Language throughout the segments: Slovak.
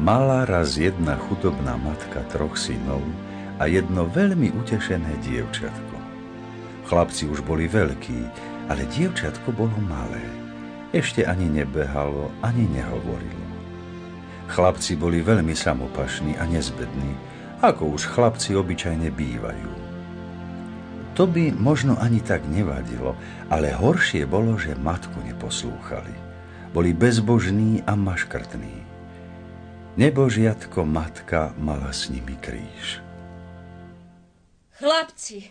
Mala raz jedna chudobná matka troch synov a jedno veľmi utešené dievčatko. Chlapci už boli veľkí, ale dievčatko bolo malé. Ešte ani nebehalo, ani nehovorilo. Chlapci boli veľmi samopašní a nezbední, ako už chlapci obyčajne bývajú. To by možno ani tak nevadilo, ale horšie bolo, že matku neposlúchali. Boli bezbožní a maškrtní. Nebožiatko matka mala s nimi kríž. Chlapci,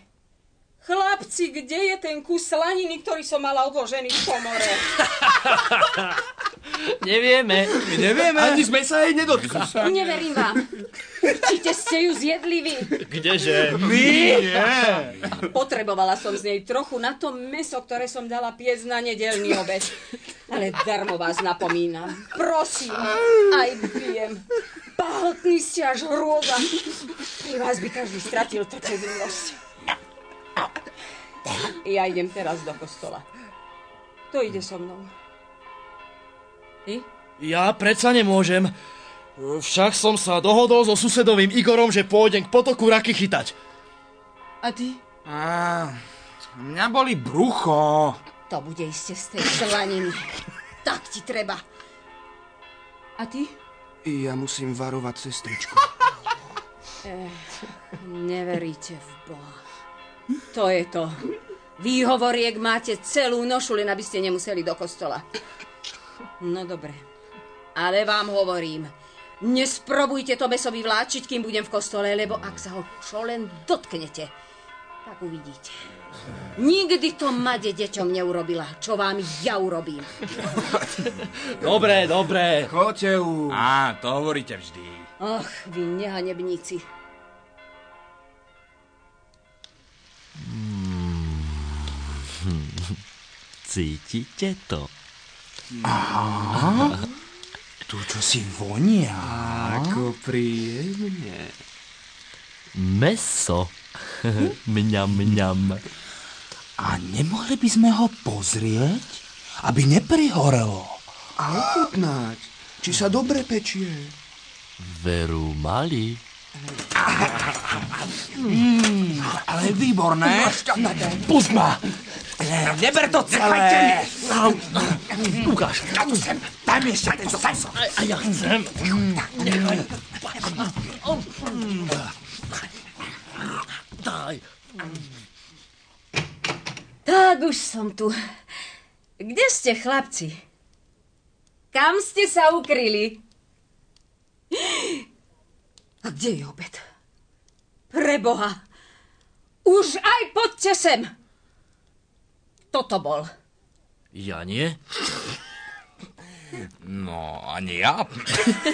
chlapci, kde je ten kus slaniny, ktorý som mala odložený v komore? Nevieme. My nevieme. Ani sme sa jej nedotkli. Neverím vám. Určite ste ju zjedli vy. Kdeže? My? Nie. Potrebovala som z nej trochu na to meso, ktoré som dala piec na nedelný obed. Ale darmo vás napomínam. Prosím, aj viem. Pahotný ste až hrôza. Pri vás by každý stratil trpezlivosť. Ja idem teraz do kostola. To ide so mnou. Ty? Ja predsa nemôžem. Však som sa dohodol so susedovým Igorom, že pôjdem k potoku raky chytať. A ty? Á, mňa boli brucho. To bude iste z tej slaniny. Tak ti treba. A ty? Ja musím varovať sestričku. Eh, neveríte v Boha. To je to. Výhovoriek máte celú nošu, len aby ste nemuseli do kostola. No dobre. Ale vám hovorím, nesprobujte to meso vyvláčiť, kým budem v kostole, lebo ak sa ho čo len dotknete, tak uvidíte. Nikdy to made deťom neurobila, čo vám ja urobím. Dobre, dobre. Choďte už. Á, to hovoríte vždy. Ach, vy nehanebníci. Cítite to? Tu čo si vonia. Ako príjemne. Meso. mňam, mňam. A nemohli by sme ho pozrieť, aby neprihorelo? A ochutnať, či sa dobre pečie. Veru mali. Ale výborné. Pust ma. Neber to celé. Ukáž. Tu sem, daj mi ešte tento sem. A ja chcem. Daj. Tak už som tu. Kde ste, chlapci? Kam ste sa ukryli? A kde je obed? Preboha! Už aj poďte sem! Toto bol. Ja nie? No, ani ja.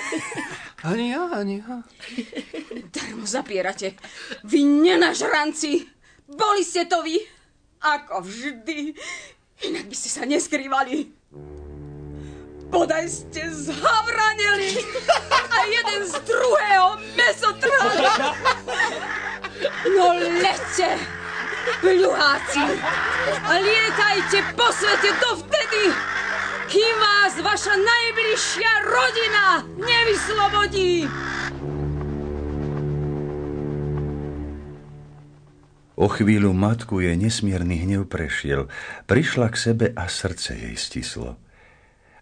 ani ja, ani ja. Darmo zapierate. Vy nenažranci! Boli ste to vy! Ako vždy. Inak by ste sa neskrývali. Bodaj ste zhavraneli a jeden z druhého meso trhali. No lete, pľuháci, a lietajte po svete dovtedy, kým vás vaša najbližšia rodina nevyslobodí. O chvíľu matku jej nesmierny hnev prešiel, prišla k sebe a srdce jej stislo.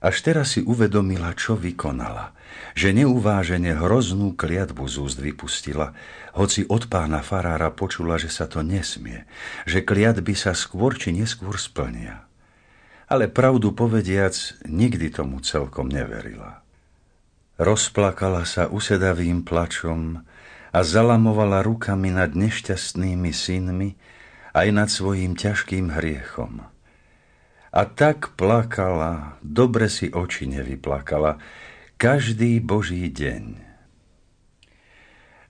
Až teraz si uvedomila, čo vykonala, že neuvážene hroznú kliatbu z úst vypustila, hoci od pána farára počula, že sa to nesmie, že kliatby sa skôr či neskôr splnia. Ale pravdu povediac, nikdy tomu celkom neverila. Rozplakala sa usedavým plačom, a zalamovala rukami nad nešťastnými synmi aj nad svojím ťažkým hriechom. A tak plakala, dobre si oči nevyplakala, každý boží deň.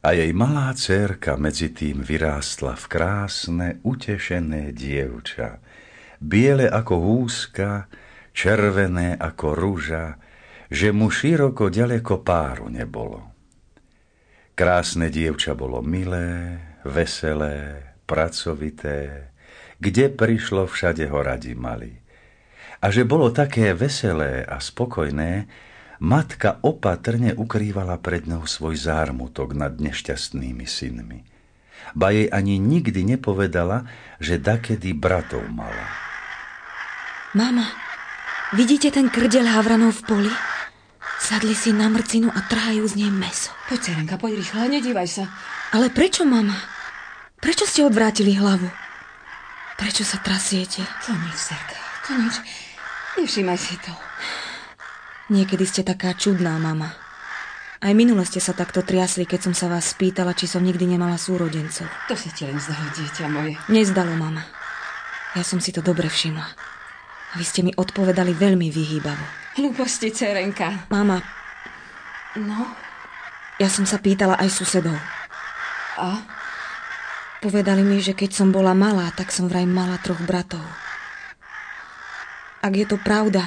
A jej malá cérka medzi tým vyrástla v krásne, utešené dievča, biele ako húska, červené ako rúža, že mu široko ďaleko páru nebolo. Krásne dievča bolo milé, veselé, pracovité, kde prišlo, všade ho radi mali. A že bolo také veselé a spokojné, matka opatrne ukrývala pred ňou svoj zármutok nad nešťastnými synmi. Ba jej ani nikdy nepovedala, že dakedy bratov mala. Mama, vidíte ten krdel havranov v poli? Sadli si na mrcinu a trhajú z nej meso. Poď, Serenka, poď rýchlo, nedívaj sa. Ale prečo, mama? Prečo ste odvrátili hlavu? Prečo sa trasiete? To nič, Serka, to nič. Nevšímaj si to. Niekedy ste taká čudná, mama. Aj minule ste sa takto triasli, keď som sa vás spýtala, či som nikdy nemala súrodencov. To sa ti len zdalo, dieťa moje. Nezdalo, mama. Ja som si to dobre všimla. A vy ste mi odpovedali veľmi vyhýbavo. Hlúposti, Cerenka. Mama, No, ja som sa pýtala aj susedov. a? Povedali mi, že keď som bola malá, tak som vraj mala troch bratov. Ak je to pravda,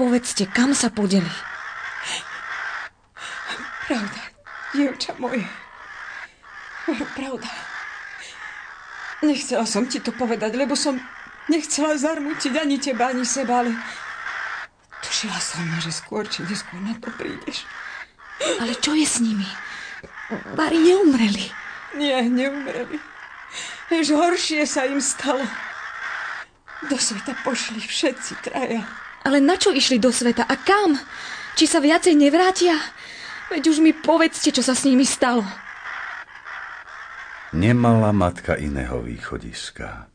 povedzte, kam sa podeli. Pravda, dievča moje. Pravda. Nechcela som ti to povedať, lebo som nechcela zarmútiť ani teba, ani seba, ale tušila som, že skôr či neskôr na to prídeš. Ale čo je s nimi? Bari neumreli. Nie, neumreli. Ež horšie sa im stalo. Do sveta pošli všetci traja. Ale na čo išli do sveta a kam? Či sa viacej nevrátia? Veď už mi povedzte, čo sa s nimi stalo. Nemala matka iného východiska.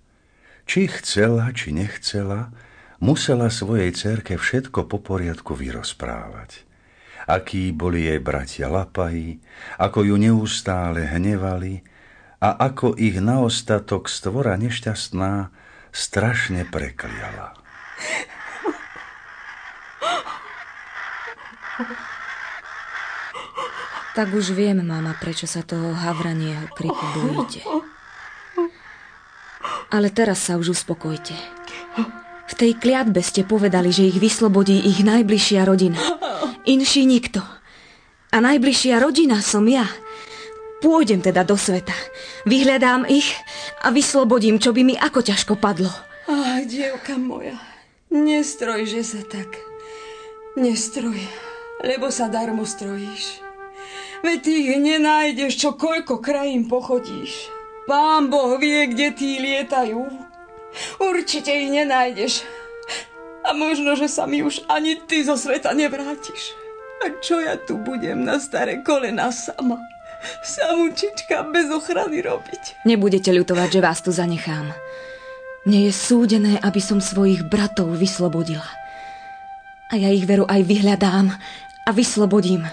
Či chcela, či nechcela, musela svojej cerke všetko po poriadku vyrozprávať. Akí boli jej bratia lapají, ako ju neustále hnevali a ako ich naostatok stvora nešťastná strašne prekliala. Tak už viem, mama, prečo sa toho havranieho kriku bojíte. Ale teraz sa už uspokojte. V tej kliatbe ste povedali, že ich vyslobodí ich najbližšia rodina. Inší nikto. A najbližšia rodina som ja. Pôjdem teda do sveta. Vyhľadám ich a vyslobodím, čo by mi ako ťažko padlo. Ach, dievka moja, nestroj, že sa tak. Nestroj, lebo sa darmo strojíš. Veď ty ich nenájdeš, čo koľko krajín pochodíš. Pán Boh vie, kde tí lietajú. Určite ich nenájdeš. A možno, že sa mi už ani ty zo sveta nevrátiš. A čo ja tu budem na staré kolena sama? Samúčička bez ochrany robiť. Nebudete ľutovať, že vás tu zanechám. Mne je súdené, aby som svojich bratov vyslobodila. A ja ich veru aj vyhľadám a vyslobodím,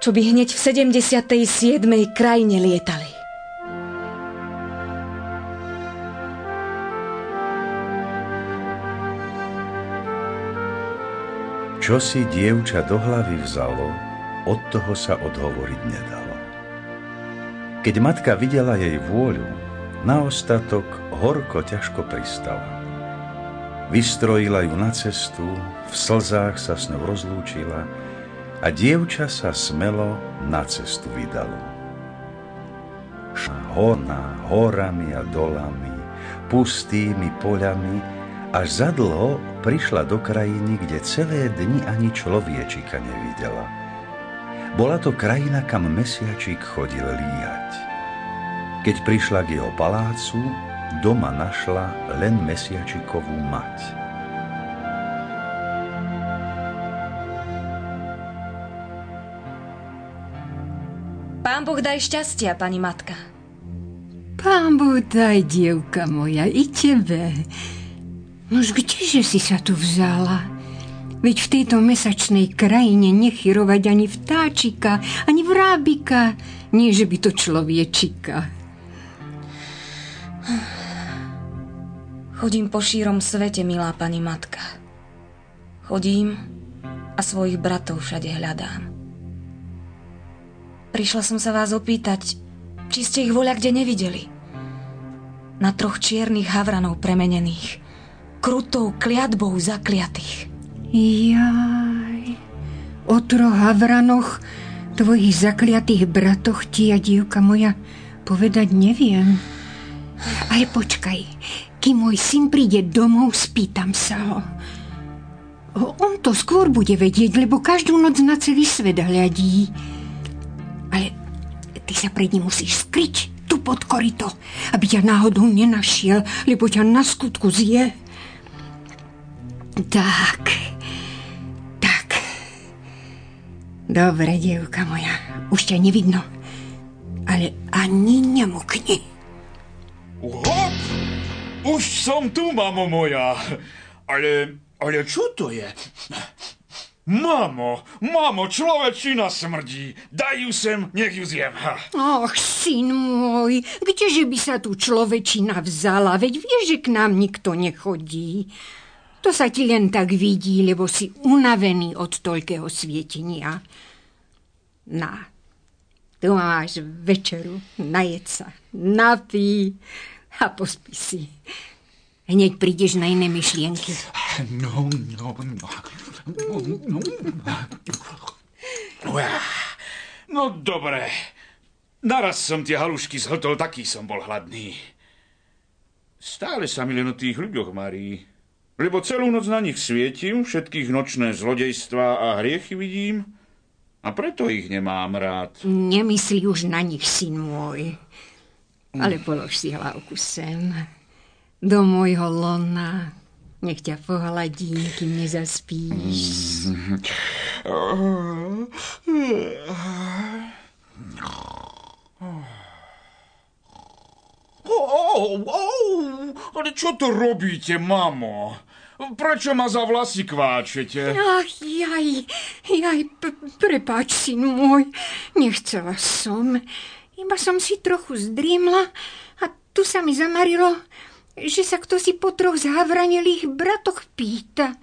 čo by hneď v 77. krajine lietali. Čo si dievča do hlavy vzalo, od toho sa odhovoriť nedalo. Keď matka videla jej vôľu, na ostatok horko ťažko pristala. Vystrojila ju na cestu, v slzách sa s ňou rozlúčila a dievča sa smelo na cestu vydalo. Hona, horami a dolami, pustými poľami, až zadlho prišla do krajiny, kde celé dni ani človečika nevidela. Bola to krajina, kam mesiačik chodil líhať. Keď prišla k jeho palácu, doma našla len mesiačikovú mať. Pán Boh daj šťastia, pani matka. Pán Boh daj, dievka moja, i tebe. Nož kdeže si sa tu vzala? Veď v tejto mesačnej krajine nechyrovať ani vtáčika, ani vrábika, nie že by to človečika. Chodím po šírom svete, milá pani matka. Chodím a svojich bratov všade hľadám. Prišla som sa vás opýtať, či ste ich voľa kde nevideli. Na troch čiernych havranov premenených, krutou kliatbou zakliatých. Jaj, o troch havranoch, tvojich zakliatých bratoch ti ja, dievka moja, povedať neviem. Ale počkaj, kým môj syn príde domov, spýtam sa ho. On to skôr bude vedieť, lebo každú noc na celý svet hľadí. Ale ty sa pred ním musíš skryť tu pod korito, aby ťa náhodou nenašiel, lebo ťa na skutku zje. Tak. Dobre, dievka moja, už ťa nevidno, ale ani nemukni. Hop! Už som tu, mamo moja. Ale, ale čo to je? Mamo, mamo, človečina smrdí. Daj ju sem, nech ju zjem. Ach, syn môj, kdeže by sa tu človečina vzala? Veď vieš, že k nám nikto nechodí. To sa ti len tak vidí, lebo si unavený od toľkého svietenia. Na, tu máš večeru, najed sa, napí a pospí si. Hneď prídeš na iné myšlienky. No, no, no. No, no. no dobre. Naraz som tie halušky zhltol, taký som bol hladný. Stále sa mi len o tých ľuďoch marí. Lebo celú noc na nich svietim, všetkých nočné zlodejstvá a hriechy vidím a preto ich nemám rád. Nemyslí už na nich, syn môj. Ale polož si hlavku sem do môjho lona. Nech ťa pohladím, kým nezaspíš. Oh, oh, ale čo to robíte, mamo? Prečo ma za vlasy kváčete? Ach, jaj, jaj, p- prepáč, syn môj. Nechcela som. Iba som si trochu zdrímla a tu sa mi zamarilo, že sa kto si po troch zhavranelých bratoch pýta.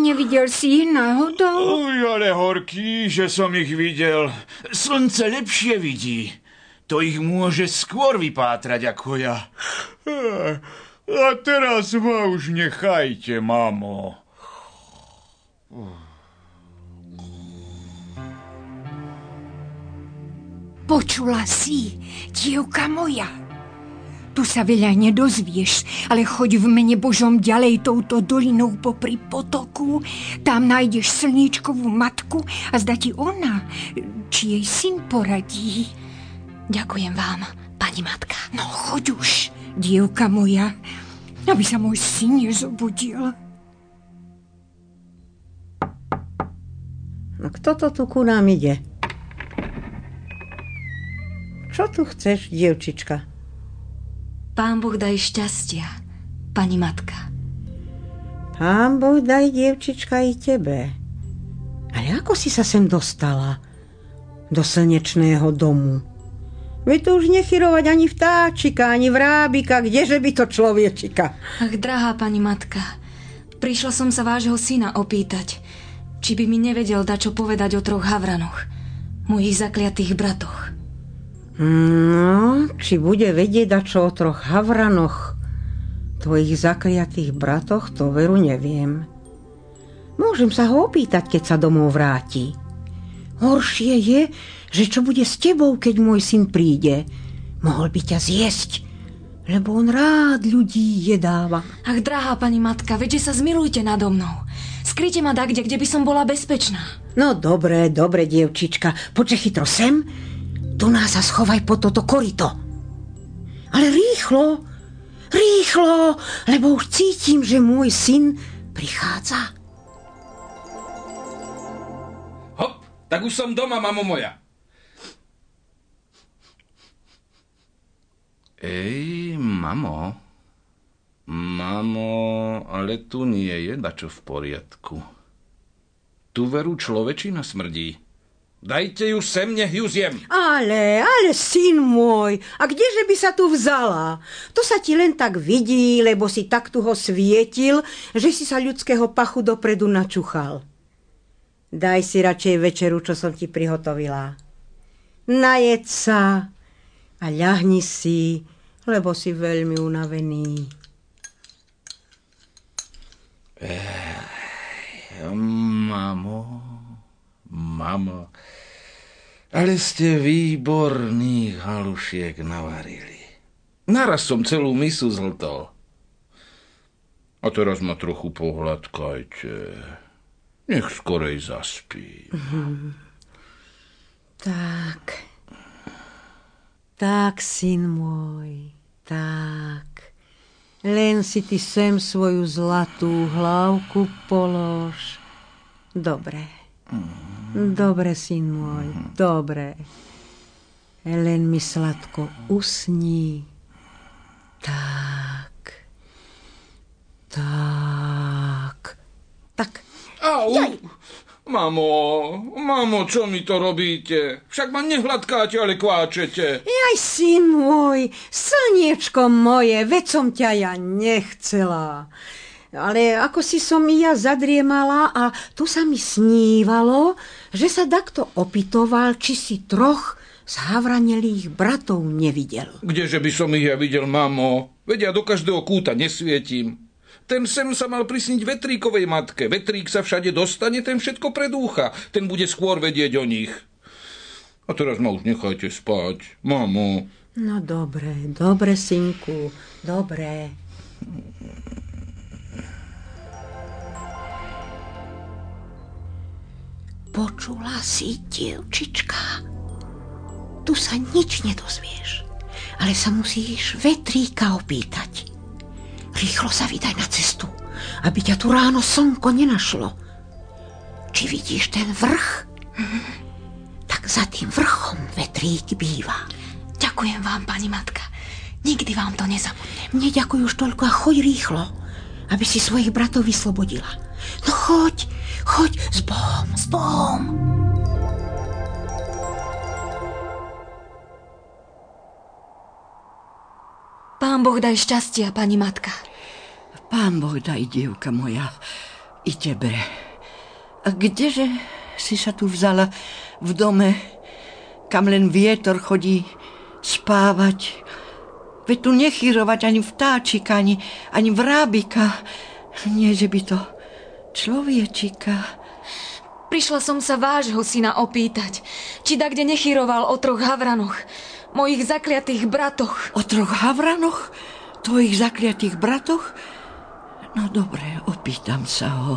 Nevidel si ich náhodou? Uj, ale horký, že som ich videl. Slnce lepšie vidí. To ich môže skôr vypátrať ako ja. A teraz ma už nechajte, mamo. Počula si, dievka moja. Tu sa veľa nedozvieš, ale choď v mene Božom ďalej touto dolinou popri potoku. Tam nájdeš slniečkovú matku a zdá ti ona, či jej syn poradí. Ďakujem vám, pani matka. No choď už, dievka moja, aby sa môj syn nezobudil. No kto to tu ku nám ide? Čo tu chceš, dievčička? Pán Boh daj šťastia, pani matka. Pán Boh daj, dievčička, i tebe. Ale ako si sa sem dostala? Do slnečného domu. Vy tu už nechyrovať ani vtáčika, ani vrábika, kdeže by to človečika? Ach, drahá pani matka, prišla som sa vášho syna opýtať, či by mi nevedel dať čo povedať o troch havranoch, mojich zakliatých bratoch. No, či bude vedieť čo o troch havranoch, tvojich zakliatých bratoch, to veru neviem. Môžem sa ho opýtať, keď sa domov vráti. Horšie je, že čo bude s tebou, keď môj syn príde. Mohol by ťa zjesť, lebo on rád ľudí jedáva. Ach, drahá pani matka, veďže sa zmilujte nado mnou. Skryte ma dakde, kde by som bola bezpečná. No dobre, dobre, dievčička, poďte chytro sem, tu nás sa schovaj po toto korito. Ale rýchlo, rýchlo, lebo už cítim, že môj syn prichádza. Tak už som doma, mamo moja. Ej, mamo. Mamo, ale tu nie je dačo v poriadku. Tu veru človečina smrdí. Dajte ju sem, nech ju zjem. Ale, ale, syn môj, a kdeže by sa tu vzala? To sa ti len tak vidí, lebo si tak tu ho svietil, že si sa ľudského pachu dopredu načuchal. Daj si radšej večeru, čo som ti prihotovila. Najed sa a ľahni si, lebo si veľmi unavený. Ech, mamo, mamo, ale ste výborných halušiek navarili. Naraz som celú misu zhltol. A teraz ma trochu pohľadkajte. Nech skorej zaspí. Tak. Tak, syn môj, tak. Len si ty sem svoju zlatú hlavku polož. Dobre. Dobre, syn môj, dobre. Len mi sladko usní. Tak. Tak. Tak. Au! Mamo, mamo, čo mi to robíte? Však ma nehladkáte, ale kváčete. Jaj, syn môj, slniečko moje, veď som ťa ja nechcela. Ale ako si som ja zadriemala a tu sa mi snívalo, že sa takto opitoval, či si troch zhavranelých bratov nevidel. Kdeže by som ich ja videl, mamo? Veď ja do každého kúta nesvietím. Ten sem sa mal prisniť vetríkovej matke. Vetrík sa všade dostane, ten všetko predúcha. Ten bude skôr vedieť o nich. A teraz ma už nechajte spať. Mamo. No dobre, dobre, synku, dobre. Počula si, dievčička? Tu sa nič nedozvieš, ale sa musíš vetríka opýtať. Rýchlo sa vydaj na cestu, aby ťa tu ráno slnko nenašlo. Či vidíš ten vrch? Tak za tým vrchom vetrík býva. Ďakujem vám, pani matka. Nikdy vám to nezabudnem. Neďakuj už toľko a choď rýchlo, aby si svojich bratov vyslobodila. No choď, choď s Bohom, s Bohom. Pán Boh daj šťastia, pani matka. Pán Boh daj, dievka moja, i tebe. A kdeže si sa tu vzala v dome, kam len vietor chodí spávať? Veď tu nechyrovať ani vtáčika, ani, ani vrábika. Nie, že by to človečika. Prišla som sa vášho syna opýtať, či da kde nechyroval o troch havranoch, mojich zakliatých bratoch. O troch havranoch? Tvojich zakliatých bratoch? No dobre, opýtam sa ho,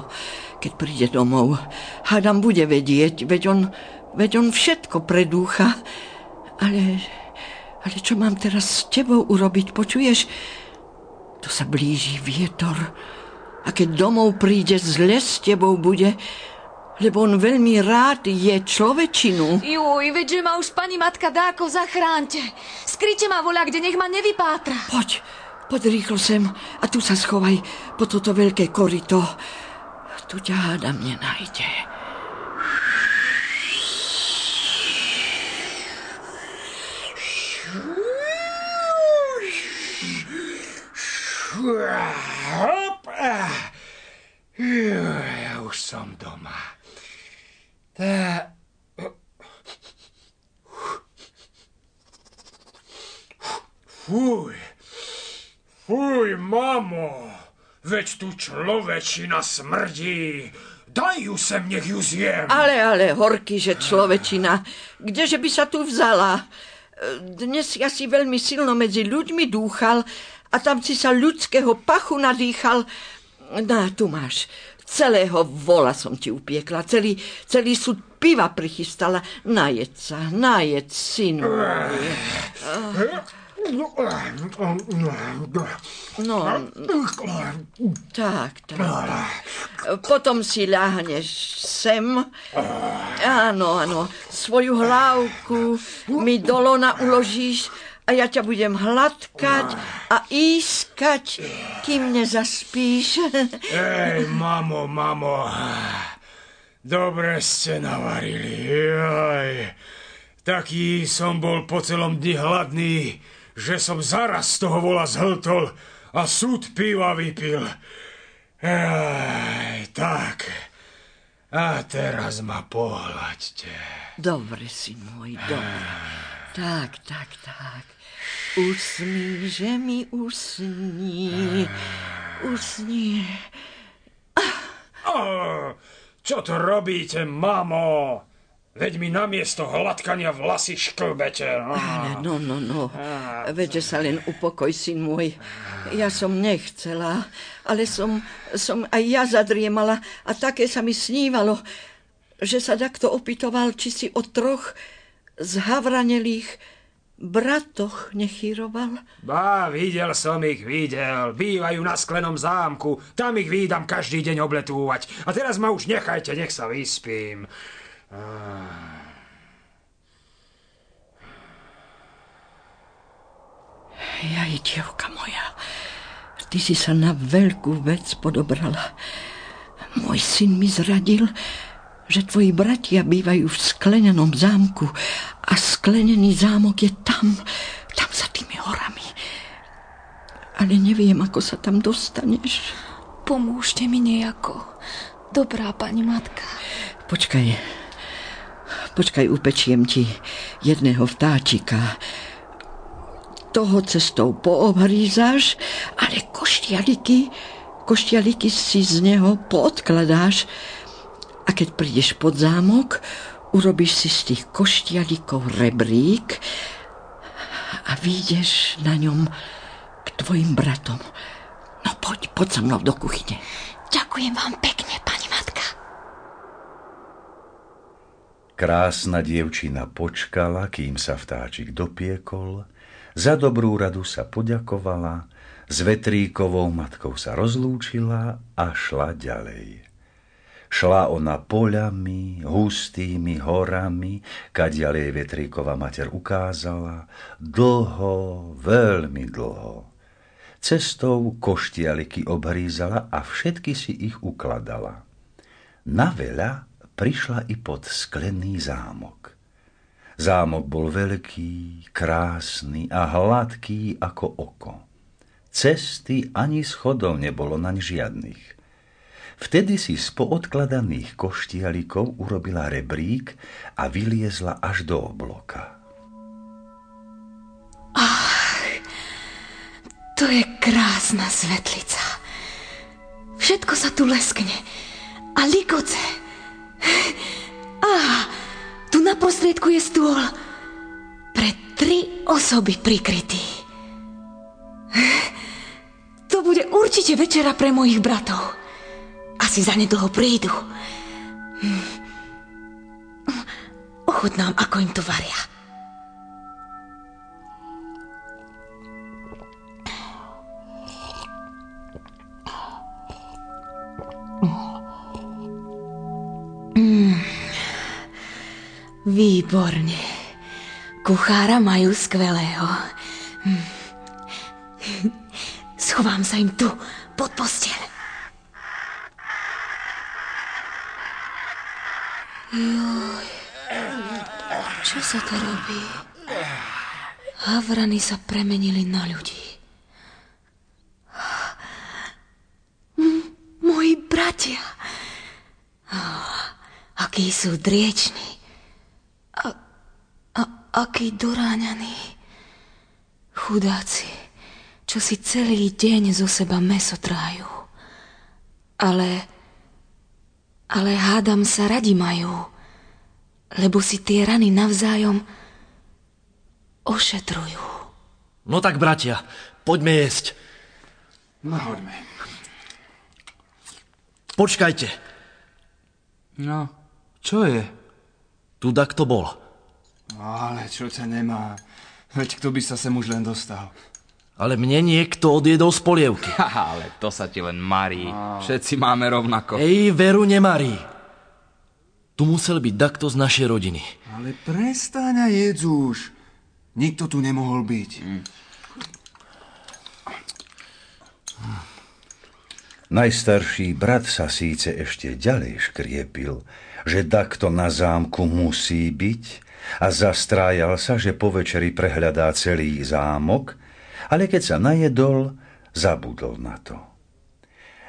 keď príde domov. Hádam bude vedieť, veď on, veď on všetko predúcha. Ale, ale čo mám teraz s tebou urobiť, počuješ? To sa blíži vietor. A keď domov príde, zle s tebou bude, lebo on veľmi rád je človečinu. Juj, veď že ma už pani matka dáko zachránte. Skryte ma voľa, kde nech ma nevypátra. Poď, poď rýchlo sem a tu sa schovaj po toto veľké korito. Tu ťa hádam nenájde. Hop! Ja už som doma. Tá... Fuj, fuj, mamo, veď tu človečina smrdí. Daj ju sem, nech ju zjem. Ale, ale, horky, že človečina. Kdeže by sa tu vzala? Dnes ja si veľmi silno medzi ľuďmi dúchal a tam si sa ľudského pachu nadýchal. No, tu máš. Celého vola som ti upiekla. Celý, celý súd piva prichystala. Najed sa, najed, synu. No, tak, tak. Potom si ľahneš sem. Áno, áno. Svoju hlavku mi do lona uložíš a ja ťa budem hladkať a ískať, kým nezaspíš. Ej, mamo, mamo. Dobre ste navarili. Joj. Taký som bol po celom dni hladný, že som zaraz z toho vola zhltol a súd piva vypil. Ej, tak. A teraz ma pohľaďte. Dobre, syn môj, dobre. Tak, tak, tak. Usni, že mi. Usni. Oh, čo to robíte, mamo? Veď mi namiesto hladkania vlasy šklbete. No. No, no, no. Veďže sa len upokoj, syn môj. Ja som nechcela, ale som, som aj ja zadriemala a také sa mi snívalo, že sa takto opytoval, či si o troch zhavranelých bratoch nechyroval. Bá, videl som ich, videl. Bývajú na sklenom zámku. Tam ich výdam každý deň obletúvať. A teraz ma už nechajte, nech sa vyspím. Jaj, dievka moja, ty si sa na veľkú vec podobrala. Môj syn mi zradil, že tvoji bratia bývajú v sklenenom zámku a sklenený zámok je tam, tam za tými horami. Ale neviem, ako sa tam dostaneš. Pomôžte mi nejako. Dobrá pani matka. Počkaj, počkaj, upečiem ti jedného vtáčika. Toho cestou poobhrízaš, ale koštialiky, koštialiky si z neho poodkladáš a keď prídeš pod zámok, urobíš si z tých koštialikov rebrík a vyjdeš na ňom k tvojim bratom. No poď, poď sa mnou do kuchyne. Ďakujem vám pekne, pani matka. Krásna dievčina počkala, kým sa vtáčik dopiekol, za dobrú radu sa poďakovala, s vetríkovou matkou sa rozlúčila a šla ďalej. Šla ona poľami, hustými horami, kadiaľ jej vetríková mater ukázala, dlho, veľmi dlho. Cestou koštialiky obhrízala a všetky si ich ukladala. Na veľa prišla i pod sklený zámok. Zámok bol veľký, krásny a hladký ako oko. Cesty ani schodov nebolo naň žiadnych. Vtedy si z poodkladaných koštialikov urobila rebrík a vyliezla až do obloka. Ach, to je krásna svetlica. Všetko sa tu leskne. A likoce. Prostriedku je stôl. Pre tri osoby prikrytý. To bude určite večera pre mojich bratov. Asi zanedlho prídu. Hm. Ochutnám, ako im to varia. Výborne. Kuchára majú skvelého. Hm. Schovám sa im tu, pod posteľ. Joj, čo sa to robí? Havrany sa premenili na ľudí. M- moji bratia. Akí sú drieční. A, a akí doráňaní. Chudáci, čo si celý deň zo seba meso trájú. Ale ale hádam sa radi majú, lebo si tie rany navzájom ošetrujú. No tak, bratia, poďme jesť. No, poďme. Počkajte. No, čo je? Tu kto bol. Ale čo ťa nemá? Veď kto by sa sem už len dostal? Ale mne niekto odjedol z polievky. Ale to sa ti len marí. Všetci máme rovnako. Ej, veru nemarí. Tu musel byť takto z našej rodiny. Ale prestaň a jedz už. Nikto tu nemohol byť. Najstarší brat sa síce ešte ďalej škriepil, že takto na zámku musí byť a zastrájal sa, že po večeri prehľadá celý zámok, ale keď sa najedol, zabudol na to.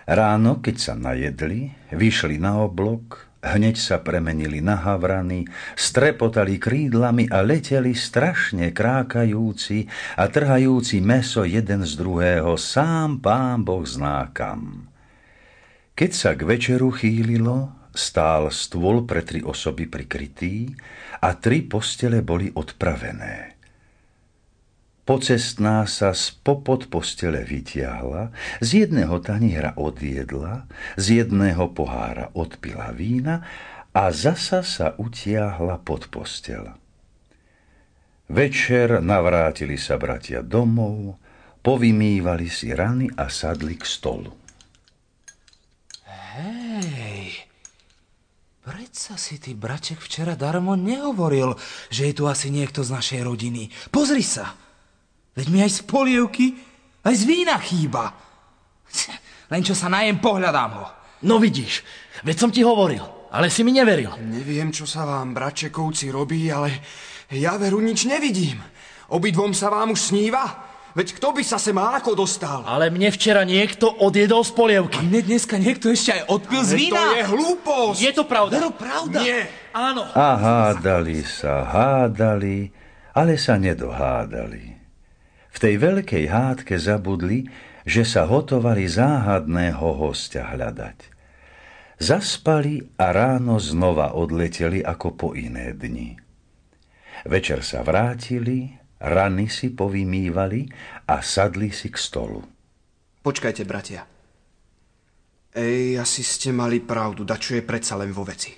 Ráno, keď sa najedli, vyšli na oblok, hneď sa premenili na havrany, strepotali krídlami a leteli strašne krákajúci a trhajúci meso jeden z druhého, sám pán Boh zná kam. Keď sa k večeru chýlilo, stál stôl pre tri osoby prikrytý a tri postele boli odpravené. Pocestná sa z popod postele vytiahla, z jedného taniera odjedla, z jedného pohára odpila vína a zasa sa utiahla pod postel. Večer navrátili sa bratia domov, povymývali si rany a sadli k stolu. Hej, predsa si ty, braček, včera darmo nehovoril, že je tu asi niekto z našej rodiny. Pozri sa, veď mi aj z polievky, aj z vína chýba. Len čo sa najem, pohľadám ho. No vidíš, veď som ti hovoril, ale si mi neveril. Neviem, čo sa vám, bračekovci, robí, ale ja veru nič nevidím. Obidvom sa vám už sníva? Veď kto by sa sem ako dostal? Ale mne včera niekto odjedol z polievky. A mne dneska niekto ešte aj odpil z vína. to je hlúposť. Je to pravda. Vero, pravda. Nie. Áno. A hádali sa, hádali, ale sa nedohádali. V tej veľkej hádke zabudli, že sa hotovali záhadného hostia hľadať. Zaspali a ráno znova odleteli ako po iné dni. Večer sa vrátili, rany si povymývali a sadli si k stolu. Počkajte, bratia. Ej, asi ste mali pravdu, da čo je predsa len vo veci.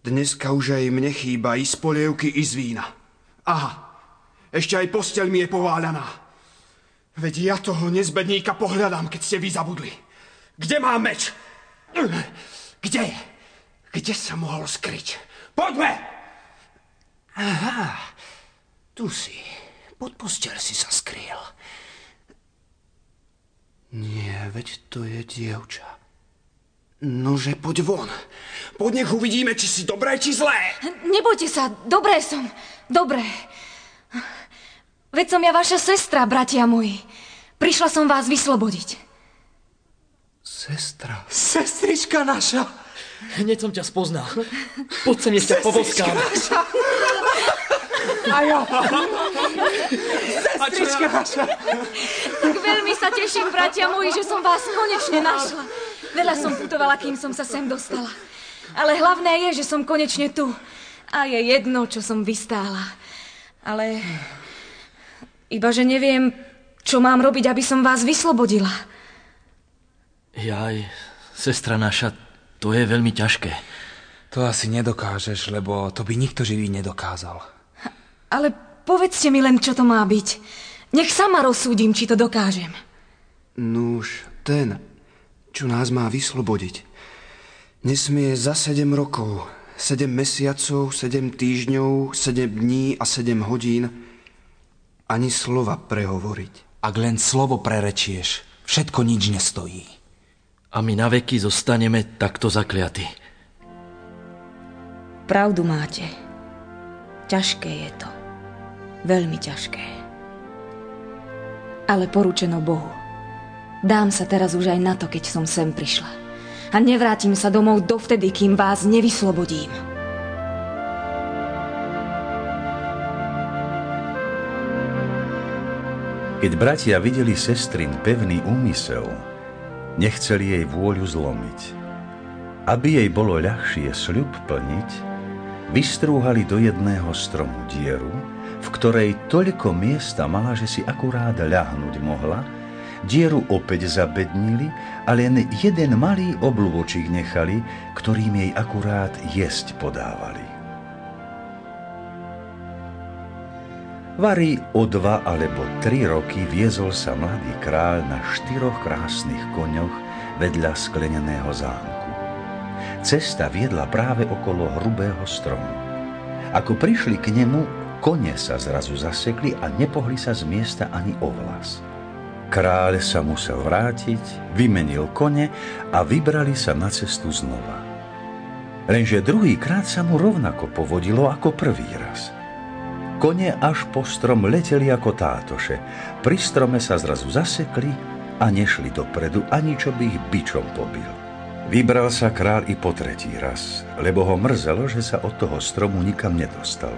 Dneska už aj mne chýba i z polievky, i z vína. Aha, ešte aj posteľ mi je pováľaná. Veď ja toho nezbedníka pohľadám, keď ste vy zabudli. Kde má meč? Kde? Kde sa mohol skryť? Poďme! Aha, tu si. Pod posteľ si sa skryl. Nie, veď to je dievča. Nože, poď von. Poď nech uvidíme, či si dobré, či zlé. Nebojte sa, dobré som. Dobré. Veď som ja vaša sestra, bratia moji. Prišla som vás vyslobodiť. Sestra. Sestrička naša. Hneď som ťa spoznal. Poď sem, nech ťa povoskám. A ja. Sestrička naša. Tak veľmi sa teším, bratia moji, že som vás konečne našla. Veľa som putovala, kým som sa sem dostala. Ale hlavné je, že som konečne tu. A je jedno, čo som vystála. Ale iba, že neviem, čo mám robiť, aby som vás vyslobodila. Jaj, sestra naša, to je veľmi ťažké. To asi nedokážeš, lebo to by nikto živý nedokázal. Ale povedzte mi len, čo to má byť. Nech sama rozsúdim, či to dokážem. Nuž, ten, čo nás má vyslobodiť, nesmie za 7 rokov, 7 mesiacov, 7 týždňov, 7 dní a 7 hodín ani slova prehovoriť. Ak len slovo prerečieš, všetko nič nestojí. A my na veky zostaneme takto zakliatí. Pravdu máte. Ťažké je to. Veľmi ťažké. Ale poručeno Bohu. Dám sa teraz už aj na to, keď som sem prišla. A nevrátim sa domov dovtedy, kým vás nevyslobodím. Keď bratia videli sestrin pevný úmysel, nechceli jej vôľu zlomiť. Aby jej bolo ľahšie sľub plniť, vystrúhali do jedného stromu dieru, v ktorej toľko miesta mala, že si akurát ľahnuť mohla, dieru opäť zabednili a len jeden malý oblúvočík nechali, ktorým jej akurát jesť podávali. Vary o dva alebo tri roky viezol sa mladý kráľ na štyroch krásnych koňoch vedľa skleneného zámku. Cesta viedla práve okolo hrubého stromu. Ako prišli k nemu, kone sa zrazu zasekli a nepohli sa z miesta ani o vlas. Kráľ sa musel vrátiť, vymenil kone a vybrali sa na cestu znova. Lenže druhýkrát sa mu rovnako povodilo ako prvý raz – Kone až po strom leteli ako tátoše. Pri strome sa zrazu zasekli a nešli dopredu, ani čo by ich bičom pobil. Vybral sa král i po tretí raz, lebo ho mrzelo, že sa od toho stromu nikam nedostal.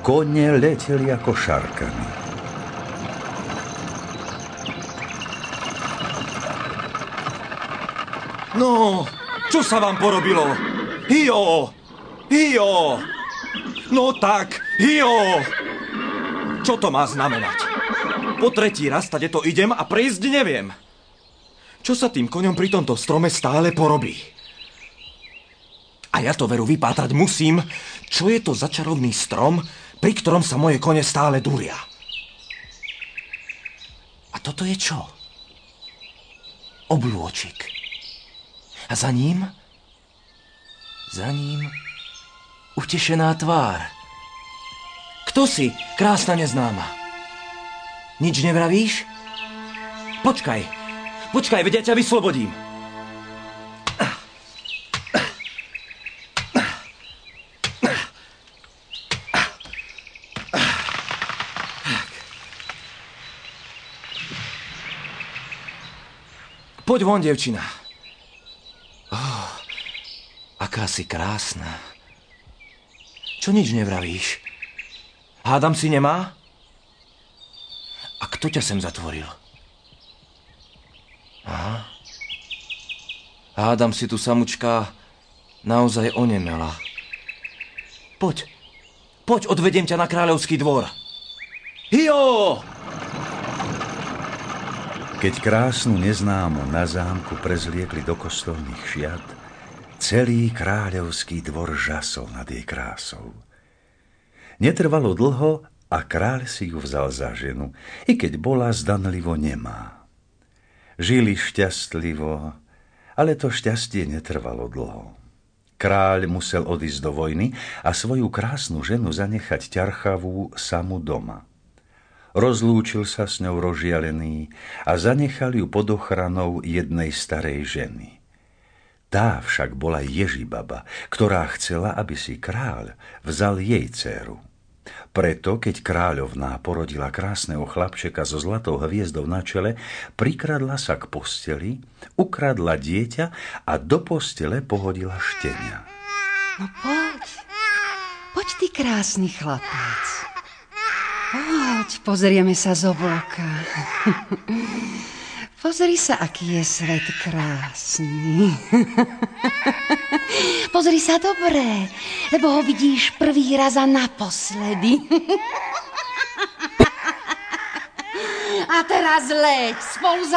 Kone leteli ako šarkami. No, Čo sa vám porobilo? Hio! Hio! No tak, Hio! Čo to má znamenať? Po tretí raz tade to idem a prejsť neviem. Čo sa tým koňom pri tomto strome stále porobí? A ja to veru vypátrať musím, čo je to za čarovný strom, pri ktorom sa moje kone stále dúria. A toto je čo? Oblôčik. A za ním? Za ním utešená tvár. Kto si, krásna neznáma? Nič nevravíš? Počkaj, počkaj, veď ja ťa vyslobodím. Poď von, devčina. Oh, aká si krásna. Čo nič nevravíš? Hádam si nemá? A kto ťa sem zatvoril? Aha. Hádam si tu samučka naozaj onemela. Poď, poď, odvediem ťa na kráľovský dvor. Hio! Keď krásnu neznámu na zámku prezliekli do kostolných šiat, celý kráľovský dvor žasol nad jej krásou. Netrvalo dlho a kráľ si ju vzal za ženu, i keď bola zdanlivo nemá. Žili šťastlivo, ale to šťastie netrvalo dlho. Kráľ musel odísť do vojny a svoju krásnu ženu zanechať ťarchavú samu doma. Rozlúčil sa s ňou rozžialený a zanechal ju pod ochranou jednej starej ženy. Tá však bola Ježibaba, ktorá chcela, aby si kráľ vzal jej dceru. Preto, keď kráľovná porodila krásneho chlapčeka so zlatou hviezdou na čele, prikradla sa k posteli, ukradla dieťa a do postele pohodila štenia. No poď, poď ty krásny chlapec. Poď, pozrieme sa z obloka. Pozri sa, aký je svet krásny. Pozri sa dobre, lebo ho vidíš prvý raz a naposledy. A teraz leď spolu s.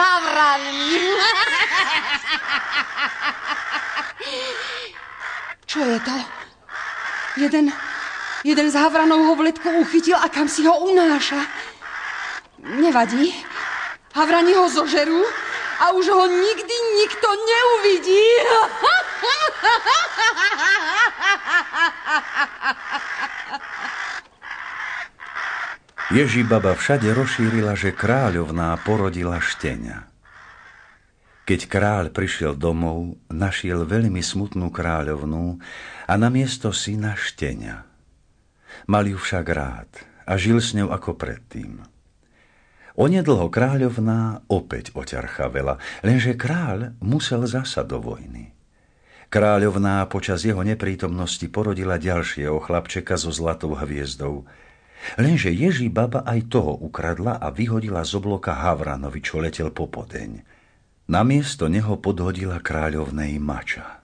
Čo je to? Jeden Jeden z havranov ho v uchytil a kam si ho unáša. Nevadí. Havrani ho zožerú a už ho nikdy nikto neuvidí. Ježibaba všade rozšírila, že kráľovná porodila štenia. Keď kráľ prišiel domov, našiel veľmi smutnú kráľovnú a namiesto syna štenia – Mal ju však rád a žil s ňou ako predtým. Onedlho kráľovná opäť oťarchavela, lenže kráľ musel zasa do vojny. Kráľovná počas jeho neprítomnosti porodila ďalšieho chlapčeka so zlatou hviezdou. Lenže Ježí baba aj toho ukradla a vyhodila z obloka Havranovi, čo letel po podeň. Namiesto neho podhodila kráľovnej mača.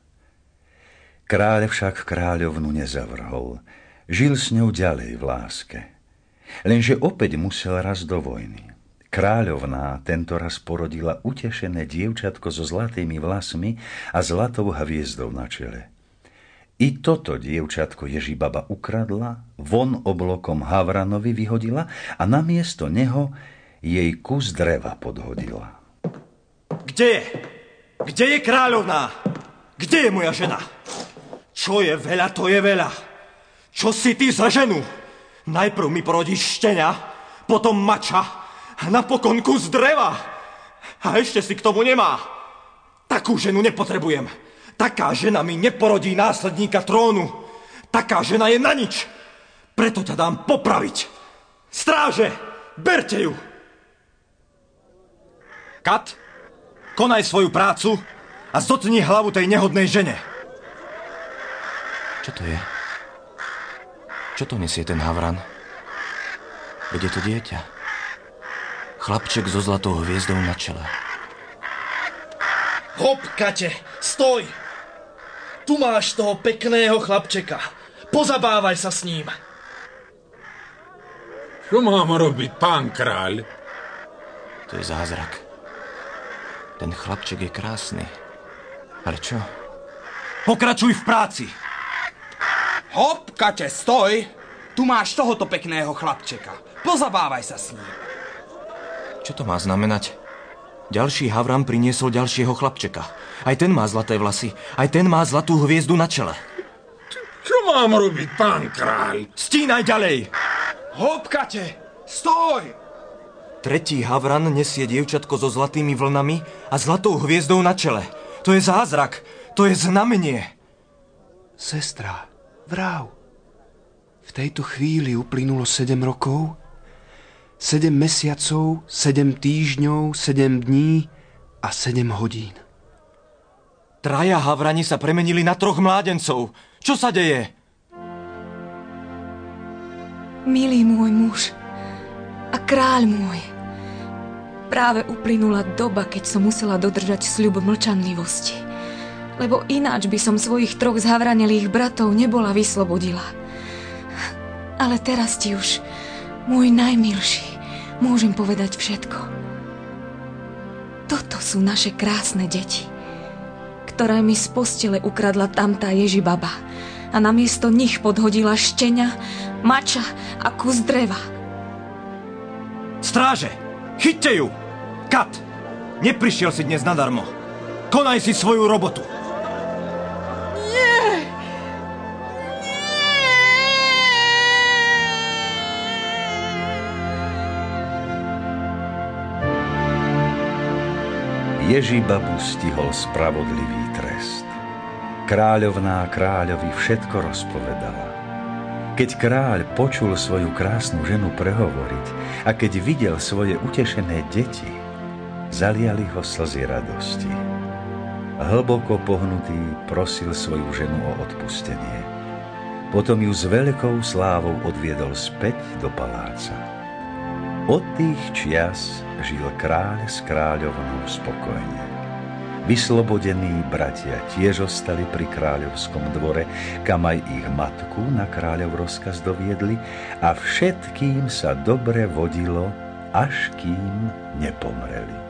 Kráľ však kráľovnu nezavrhol. Žil s ňou ďalej v láske. Lenže opäť musel raz do vojny. Kráľovná tento raz porodila utešené dievčatko so zlatými vlasmi a zlatou hviezdou na čele. I toto dievčatko Ježibaba ukradla, von oblokom Havranovi vyhodila a namiesto neho jej kus dreva podhodila. Kde je? Kde je kráľovná? Kde je moja žena? Čo je veľa, to je veľa. Čo si ty za ženu? Najprv mi porodíš štenia, potom mača a napokon kus dreva. A ešte si k tomu nemá. Takú ženu nepotrebujem. Taká žena mi neporodí následníka trónu. Taká žena je na nič. Preto ťa dám popraviť. Stráže, berte ju. Kat, konaj svoju prácu a zotni hlavu tej nehodnej žene. Čo to je? Čo to nesie ten havran? Veď to dieťa. Chlapček so zlatou hviezdou na čele. Hop, Kate, stoj! Tu máš toho pekného chlapčeka. Pozabávaj sa s ním. Čo mám robiť, pán kráľ? To je zázrak. Ten chlapček je krásny. Ale čo? Pokračuj v práci. Hop, Kate, stoj! Tu máš tohoto pekného chlapčeka. Pozabávaj sa s ním. Čo to má znamenať? Ďalší Havran priniesol ďalšieho chlapčeka. Aj ten má zlaté vlasy. Aj ten má zlatú hviezdu na čele. Čo mám robiť, pán kráľ? Stínaj ďalej! Hop, Kate, stoj! Tretí Havran nesie dievčatko so zlatými vlnami a zlatou hviezdou na čele. To je zázrak. To je znamenie. Sestra, vrav. V tejto chvíli uplynulo 7 rokov 7 mesiacov, 7 týždňov, 7 dní a 7 hodín. Traja havrani sa premenili na troch mládencov. Čo sa deje? Milý môj muž a kráľ môj, práve uplynula doba, keď som musela dodržať sľub mlčanlivosti. Lebo ináč by som svojich troch zhavranelých bratov nebola vyslobodila. Ale teraz ti už môj najmilší, môžem povedať všetko. Toto sú naše krásne deti, ktoré mi z postele ukradla tamtá Ježibaba a namiesto nich podhodila štenia, mača a kus dreva. Stráže, chyťte ju! Kat, neprišiel si dnes nadarmo. Konaj si svoju robotu. Ježibabu stihol spravodlivý trest. Kráľovná kráľovi všetko rozpovedala. Keď kráľ počul svoju krásnu ženu prehovoriť a keď videl svoje utešené deti, zaliali ho slzy radosti. Hlboko pohnutý prosil svoju ženu o odpustenie. Potom ju s veľkou slávou odviedol späť do paláca. Od tých čias žil kráľ s kráľovnou spokojne. Vyslobodení bratia tiež ostali pri kráľovskom dvore, kam aj ich matku na kráľov rozkaz doviedli a všetkým sa dobre vodilo, až kým nepomreli.